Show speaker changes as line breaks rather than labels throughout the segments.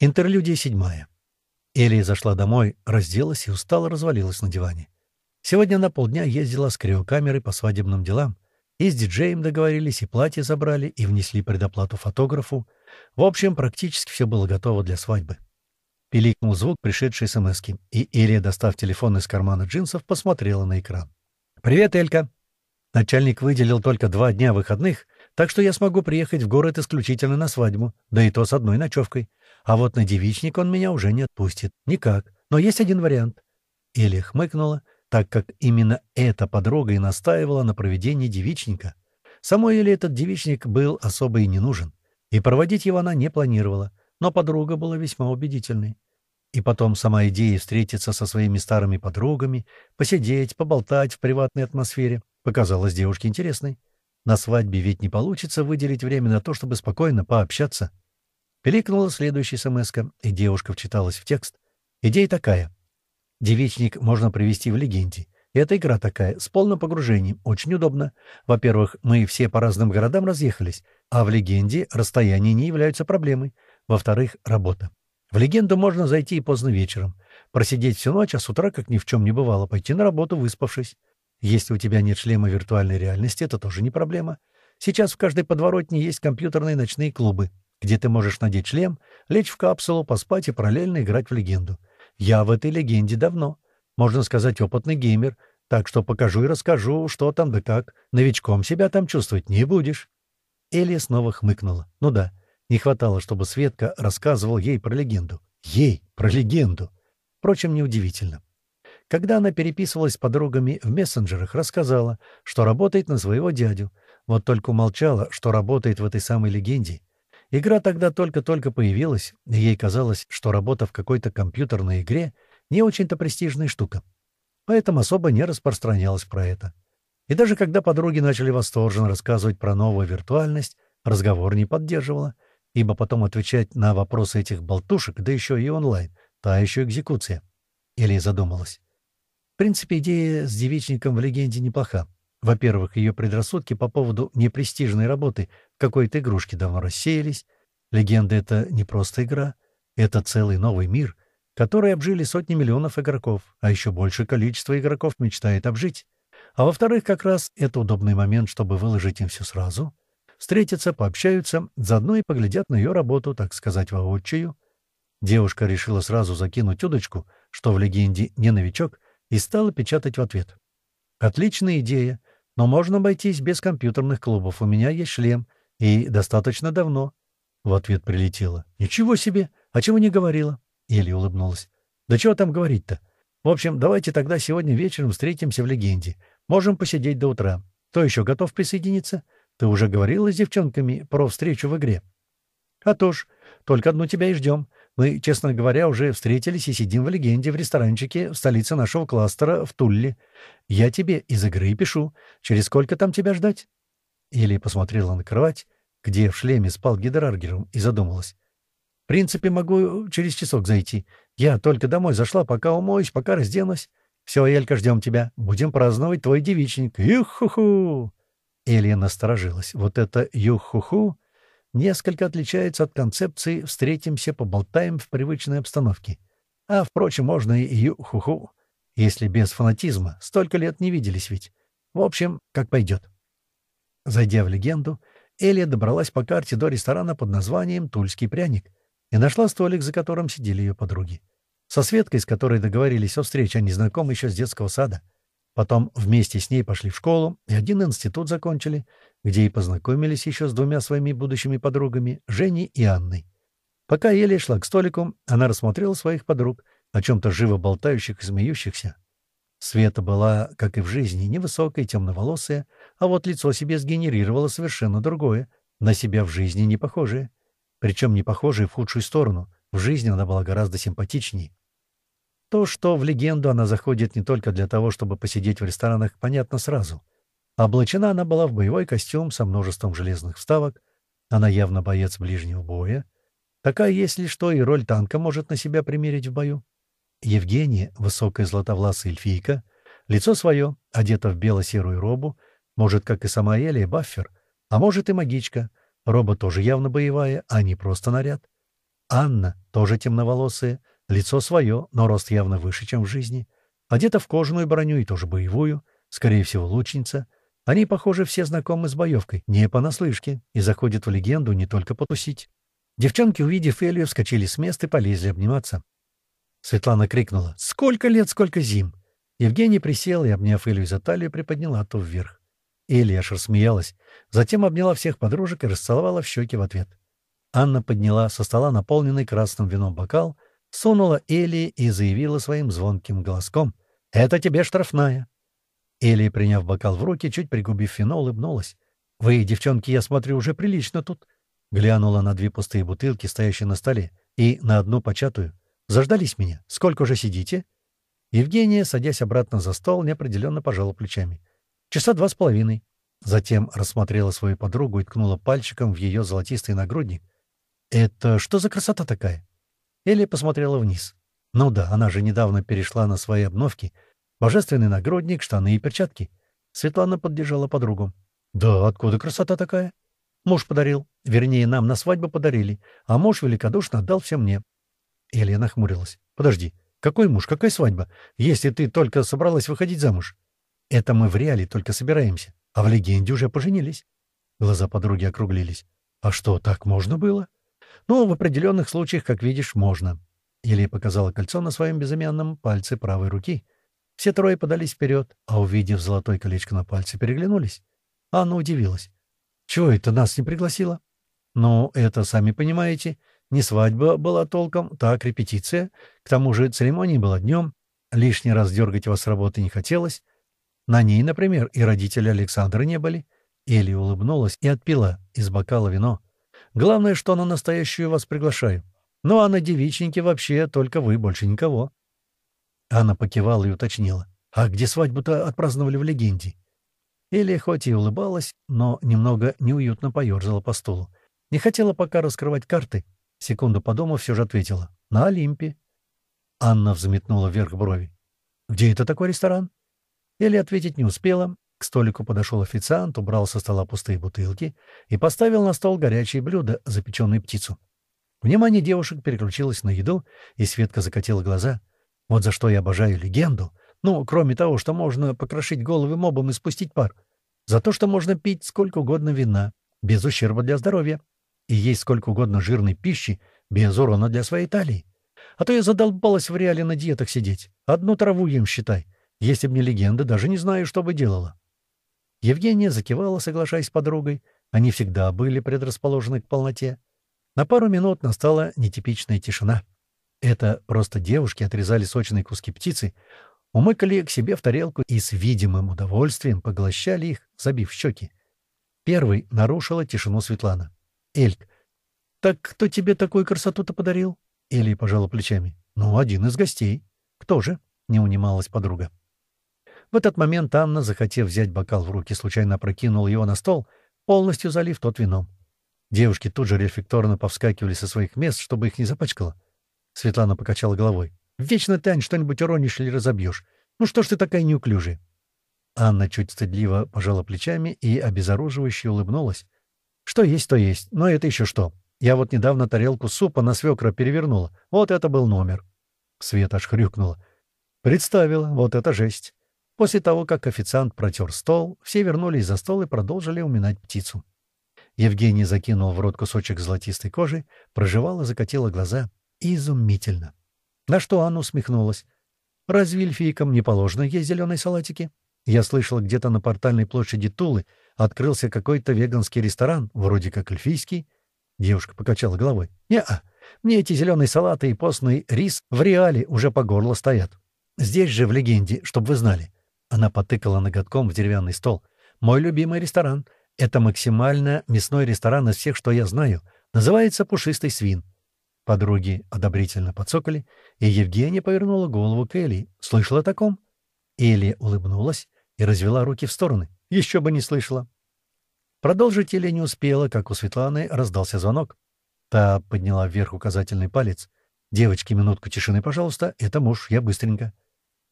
Интерлюдия седьмая. Элия зашла домой, разделась и устало развалилась на диване. Сегодня она полдня ездила с криокамерой по свадебным делам. И с диджеем договорились, и платье забрали, и внесли предоплату фотографу. В общем, практически все было готово для свадьбы. Пиликнул звук пришедшей смс и Элия, достав телефон из кармана джинсов, посмотрела на экран. «Привет, Элька!» Начальник выделил только два дня выходных, так что я смогу приехать в город исключительно на свадьбу, да и то с одной ночевкой. А вот на девичник он меня уже не отпустит. Никак. Но есть один вариант. Элия хмыкнула, так как именно эта подруга и настаивала на проведении девичника. Самой Эле этот девичник был особо и не нужен. И проводить его она не планировала, но подруга была весьма убедительной. И потом сама идея встретиться со своими старыми подругами, посидеть, поболтать в приватной атмосфере показалась девушке интересной. На свадьбе ведь не получится выделить время на то, чтобы спокойно пообщаться. Пиликнула следующая смс и девушка вчиталась в текст. Идея такая. Девичник можно привести в легенде. Эта игра такая, с полным погружением, очень удобно. Во-первых, мы все по разным городам разъехались, а в легенде расстояния не являются проблемой. Во-вторых, работа. В легенду можно зайти и поздно вечером, просидеть всю ночь, а с утра, как ни в чем не бывало, пойти на работу, выспавшись. Если у тебя нет шлема виртуальной реальности, это тоже не проблема. Сейчас в каждой подворотне есть компьютерные ночные клубы где ты можешь надеть шлем, лечь в капсулу, поспать и параллельно играть в легенду. Я в этой легенде давно. Можно сказать, опытный геймер, так что покажу и расскажу, что там да как. Новичком себя там чувствовать не будешь». Элия снова хмыкнула. «Ну да, не хватало, чтобы Светка рассказывал ей про легенду. Ей про легенду. Впрочем, неудивительно. Когда она переписывалась с подругами в мессенджерах, рассказала, что работает на своего дядю. Вот только умолчала, что работает в этой самой легенде Игра тогда только-только появилась, и ей казалось, что работа в какой-то компьютерной игре не очень-то престижная штука. Поэтому особо не распространялась про это. И даже когда подруги начали восторженно рассказывать про новую виртуальность, разговор не поддерживала, ибо потом отвечать на вопросы этих болтушек, да еще и онлайн, та еще экзекуция. Или задумалась. В принципе, идея с девичником в легенде неплоха. Во-первых, ее предрассудки по поводу непрестижной работы какой-то игрушке давно рассеялись. Легенда — это не просто игра, это целый новый мир, который обжили сотни миллионов игроков, а еще большее количество игроков мечтает обжить. А во-вторых, как раз это удобный момент, чтобы выложить им все сразу. Встретятся, пообщаются, заодно и поглядят на ее работу, так сказать, воочию. Девушка решила сразу закинуть удочку, что в легенде не новичок, и стала печатать в ответ. «Отличная идея. Но можно обойтись без компьютерных клубов. У меня есть шлем. И достаточно давно. В ответ прилетело. «Ничего себе! А чего не говорила?» Еле улыбнулась. «Да чего там говорить-то? В общем, давайте тогда сегодня вечером встретимся в легенде. Можем посидеть до утра. Кто еще готов присоединиться? Ты уже говорила с девчонками про встречу в игре?» «А то ж, только одну тебя и ждем. Мы, честно говоря, уже встретились и сидим в легенде в ресторанчике в столице нашего кластера в Тулле. Я тебе из игры пишу. Через сколько там тебя ждать?» Или посмотрела на кровать, где в шлеме спал гидраргером, и задумалась. «В принципе, могу через часок зайти. Я только домой зашла, пока умоюсь, пока разденусь. Все, Элька, ждем тебя. Будем праздновать твой девичник. Юх-ху-ху!» Элья насторожилась. Вот это «юх-ху-ху» несколько отличается от концепции «встретимся, поболтаем в привычной обстановке». А, впрочем, можно и ю-ху-ху, если без фанатизма. Столько лет не виделись ведь. В общем, как пойдет. Зайдя в легенду, Элия добралась по карте до ресторана под названием «Тульский пряник» и нашла столик, за которым сидели ее подруги. Со Светкой, с которой договорились о встрече, они знакомы еще с детского сада. Потом вместе с ней пошли в школу и один институт закончили, где и познакомились еще с двумя своими будущими подругами, Женей и Анной. Пока еле шла к столику, она рассмотрела своих подруг, о чем-то живо болтающих и смеющихся. Света была, как и в жизни, невысокая, темноволосая, а вот лицо себе сгенерировало совершенно другое, на себя в жизни не похожее. Причем не похожее в худшую сторону. В жизни она была гораздо симпатичнее. То, что в легенду она заходит не только для того, чтобы посидеть в ресторанах, понятно сразу. Облачена она была в боевой костюм со множеством железных вставок. Она явно боец ближнего боя. Такая, если что, и роль танка может на себя примерить в бою. Евгения, высокая златовласая эльфийка, лицо свое, одета в бело-серую робу, может, как и сама Элия, баффер, а может и магичка. Роба тоже явно боевая, а не просто наряд. Анна, тоже темноволосая, лицо свое, но рост явно выше, чем в жизни. Одета в кожаную броню и тоже боевую, скорее всего, лучница. Они, похоже, все знакомы с боевкой, не понаслышке, и заходят в легенду не только потусить. Девчонки, увидев Элью, вскочили с места и полезли обниматься. Светлана крикнула «Сколько лет, сколько зим!» Евгения присела и, обняв Илью за талию, приподняла ту вверх. Илья аж рассмеялась, затем обняла всех подружек и расцеловала в щеки в ответ. Анна подняла со стола наполненный красным вином бокал, сунула Элли и заявила своим звонким голоском «Это тебе штрафная». Элли, приняв бокал в руки, чуть пригубив вино, улыбнулась. «Вы, девчонки, я смотрю, уже прилично тут». Глянула на две пустые бутылки, стоящие на столе, и на одну початую. «Заждались меня? Сколько уже сидите?» Евгения, садясь обратно за стол, неопределенно пожала плечами. «Часа два с половиной». Затем рассмотрела свою подругу и ткнула пальчиком в ее золотистый нагрудник. «Это что за красота такая?» Элли посмотрела вниз. «Ну да, она же недавно перешла на свои обновки. Божественный нагрудник, штаны и перчатки». Светлана поддержала подругу. «Да, откуда красота такая?» «Муж подарил. Вернее, нам на свадьбу подарили. А муж великодушно отдал все мне». Элли нахмурилась. «Подожди, какой муж, какая свадьба, если ты только собралась выходить замуж? Это мы в реале только собираемся, а в легенде уже поженились. Глаза подруги округлились. А что, так можно было? Ну, в определенных случаях, как видишь, можно. Илья показала кольцо на своем безымянном пальце правой руки. Все трое подались вперед, а, увидев золотое колечко на пальце, переглянулись. Анна удивилась. «Чего это нас не пригласила?» «Ну, это, сами понимаете, не свадьба была толком, так репетиция. К тому же церемония была днем. Лишний раз дергать вас с работы не хотелось. На ней, например, и родители Александра не были. Элли улыбнулась и отпила из бокала вино. Главное, что на настоящую вас приглашаю. Ну а на девичники вообще только вы, больше никого. Анна покивала и уточнила. А где свадьбу-то отпраздновали в легенде? Элли хоть и улыбалась, но немного неуютно поерзала по стулу. Не хотела пока раскрывать карты, Секунду подумав, все же ответила. «На Олимпе». Анна взметнула вверх брови. «Где это такой ресторан?» Или ответить не успела. К столику подошел официант, убрал со стола пустые бутылки и поставил на стол горячее блюдо, запеченную птицу. Внимание девушек переключилось на еду, и Светка закатила глаза. Вот за что я обожаю легенду. Ну, кроме того, что можно покрошить головы мобом и спустить пар. За то, что можно пить сколько угодно вина, без ущерба для здоровья и есть сколько угодно жирной пищи без урона для своей талии. А то я задолбалась в реале на диетах сидеть. Одну траву ем, считай. Если б не легенда, даже не знаю, что бы делала. Евгения закивала, соглашаясь с подругой. Они всегда были предрасположены к полноте. На пару минут настала нетипичная тишина. Это просто девушки отрезали сочные куски птицы, умыкали к себе в тарелку и с видимым удовольствием поглощали их, забив щеки. Первый нарушила тишину Светлана. Эльк. «Так кто тебе такую красоту-то подарил?» Элли пожала плечами. «Ну, один из гостей». «Кто же?» — не унималась подруга. В этот момент Анна, захотев взять бокал в руки, случайно опрокинула его на стол, полностью залив тот вином. Девушки тут же рефлекторно повскакивали со своих мест, чтобы их не запачкало. Светлана покачала головой. «Вечно ты, Ань, что-нибудь уронишь или разобьешь. Ну что ж ты такая неуклюжая?» Анна чуть стыдливо пожала плечами и обезоруживающе улыбнулась. Что есть, то есть. Но это еще что. Я вот недавно тарелку супа на свекра перевернула. Вот это был номер. Света аж хрюкнула. Представила. Вот это жесть. После того, как официант протер стол, все вернулись за стол и продолжили уминать птицу. Евгений закинул в рот кусочек золотистой кожи, прожевал и закатила глаза. Изумительно. На что Анна усмехнулась. «Разве эльфийкам не положено есть зеленые салатики? Я слышал где-то на портальной площади Тулы открылся какой-то веганский ресторан, вроде как эльфийский. Девушка покачала головой. «Не-а, мне эти зеленые салаты и постный рис в реале уже по горло стоят. Здесь же, в легенде, чтобы вы знали». Она потыкала ноготком в деревянный стол. «Мой любимый ресторан. Это максимально мясной ресторан из всех, что я знаю. Называется «Пушистый свин». Подруги одобрительно подсокали, и Евгения повернула голову к Элли. «Слышала о таком?» Элли улыбнулась и развела руки в стороны. Еще бы не слышала. Продолжить или не успела, как у Светланы раздался звонок. Та подняла вверх указательный палец. «Девочки, минутку тишины, пожалуйста. Это муж, я быстренько».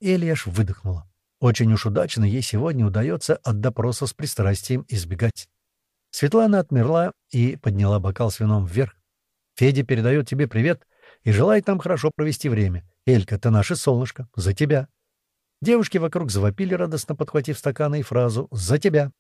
Элли аж выдохнула. Очень уж удачно ей сегодня удается от допроса с пристрастием избегать. Светлана отмерла и подняла бокал с вином вверх. Федя передает тебе привет и желает нам хорошо провести время. Элька, ты наше солнышко. За тебя». Девушки вокруг завопили, радостно подхватив стаканы и фразу «За тебя».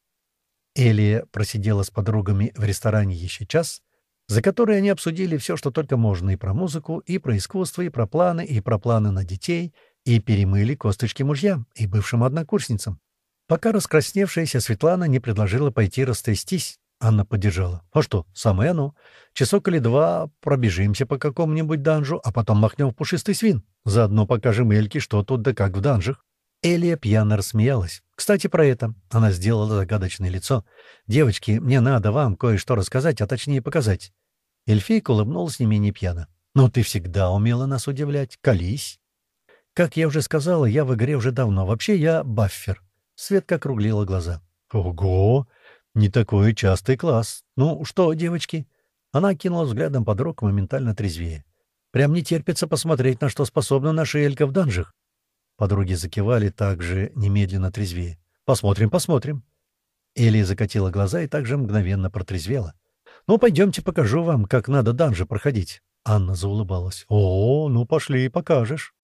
Элия просидела с подругами в ресторане еще час, за который они обсудили все, что только можно, и про музыку, и про искусство, и про планы, и про планы на детей, и перемыли косточки мужьям и бывшим однокурсницам. Пока раскрасневшаяся Светлана не предложила пойти растрястись, Анна поддержала. «А что, самое оно. Часок или два пробежимся по какому-нибудь данжу, а потом махнем в пушистый свин. Заодно покажем Эльке, что тут да как в данжах». Элия пьяно рассмеялась. «Кстати, про это». Она сделала загадочное лицо. «Девочки, мне надо вам кое-что рассказать, а точнее показать». Эльфийка улыбнулась не менее пьяно. «Ну, ты всегда умела нас удивлять. Колись». «Как я уже сказала, я в игре уже давно. Вообще я баффер». Светка округлила глаза. «Ого! Не такой частый класс. Ну что, девочки?» Она кинула взглядом подруг моментально трезвее. «Прям не терпится посмотреть, на что способна наша Элька в данжах». Подруги закивали также немедленно трезвее. «Посмотрим, посмотрим». Элия закатила глаза и также мгновенно протрезвела. «Ну, пойдемте покажу вам, как надо данжи проходить». Анна заулыбалась. «О, ну пошли, покажешь».